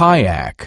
kayak.